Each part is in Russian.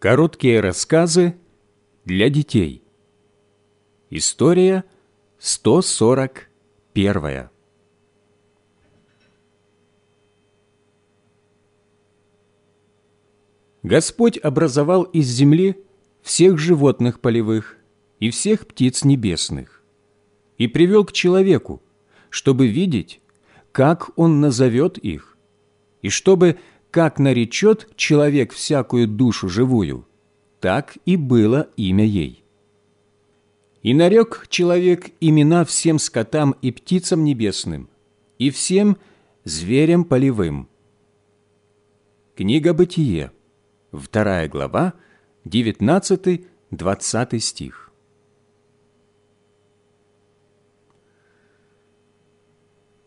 Короткие рассказы для детей. История 141. Господь образовал из земли всех животных полевых и всех птиц небесных и привел к человеку, чтобы видеть, как он назовет их, и чтобы как наречет человек всякую душу живую, так и было имя ей. И нарек человек имена всем скотам и птицам небесным, и всем зверям полевым. Книга Бытие, вторая глава, 19-20 стих.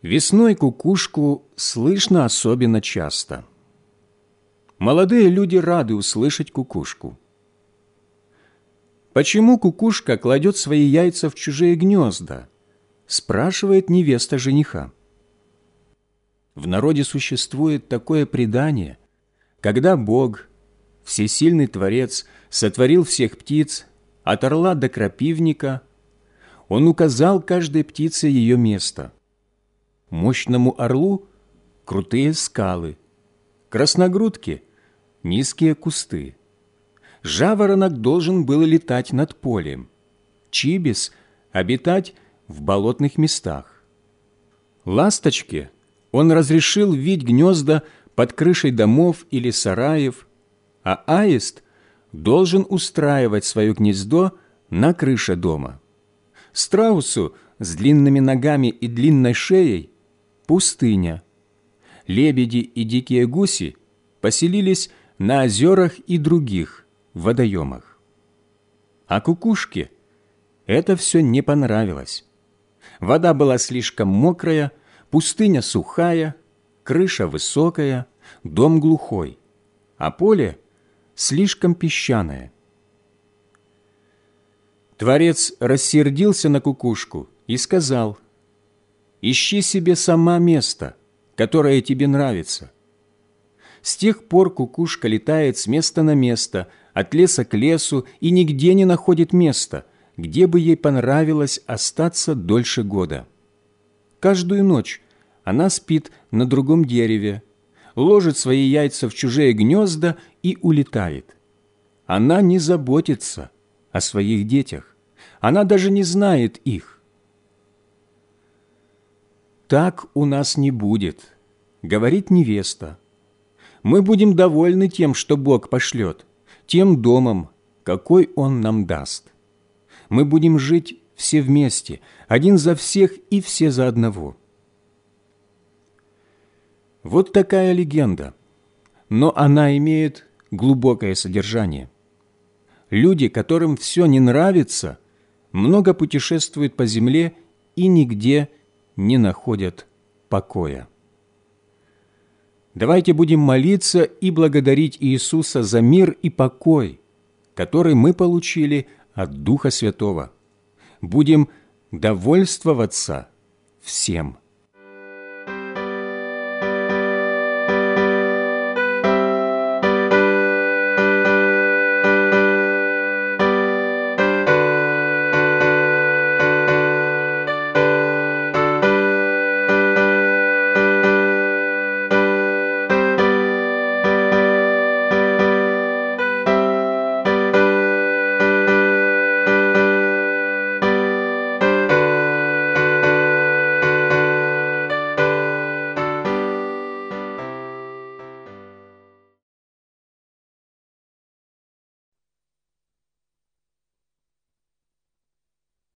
Весной кукушку слышно особенно часто – Молодые люди рады услышать кукушку. «Почему кукушка кладет свои яйца в чужие гнезда?» спрашивает невеста жениха. В народе существует такое предание, когда Бог, всесильный Творец, сотворил всех птиц, от орла до крапивника, Он указал каждой птице ее место. Мощному орлу – крутые скалы, красногрудке – низкие кусты. Жаворонок должен был летать над полем, чибис – обитать в болотных местах. Ласточке он разрешил видеть гнезда под крышей домов или сараев, а аист должен устраивать свое гнездо на крыше дома. Страусу с длинными ногами и длинной шеей – пустыня. Лебеди и дикие гуси поселились на озерах и других водоемах. А кукушке это все не понравилось. Вода была слишком мокрая, пустыня сухая, крыша высокая, дом глухой, а поле слишком песчаное. Творец рассердился на кукушку и сказал, «Ищи себе сама место, которое тебе нравится, с тех пор кукушка летает с места на место, от леса к лесу и нигде не находит места, где бы ей понравилось остаться дольше года. Каждую ночь она спит на другом дереве, ложит свои яйца в чужие гнезда и улетает. Она не заботится о своих детях, она даже не знает их. «Так у нас не будет», — говорит невеста, — мы будем довольны тем, что Бог пошлет, тем домом, какой Он нам даст. Мы будем жить все вместе, один за всех и все за одного. Вот такая легенда, но она имеет глубокое содержание. Люди, которым все не нравится, много путешествуют по земле и нигде не находят покоя. Давайте будем молиться и благодарить Иисуса за мир и покой, который мы получили от Духа Святого. Будем довольствоваться всем.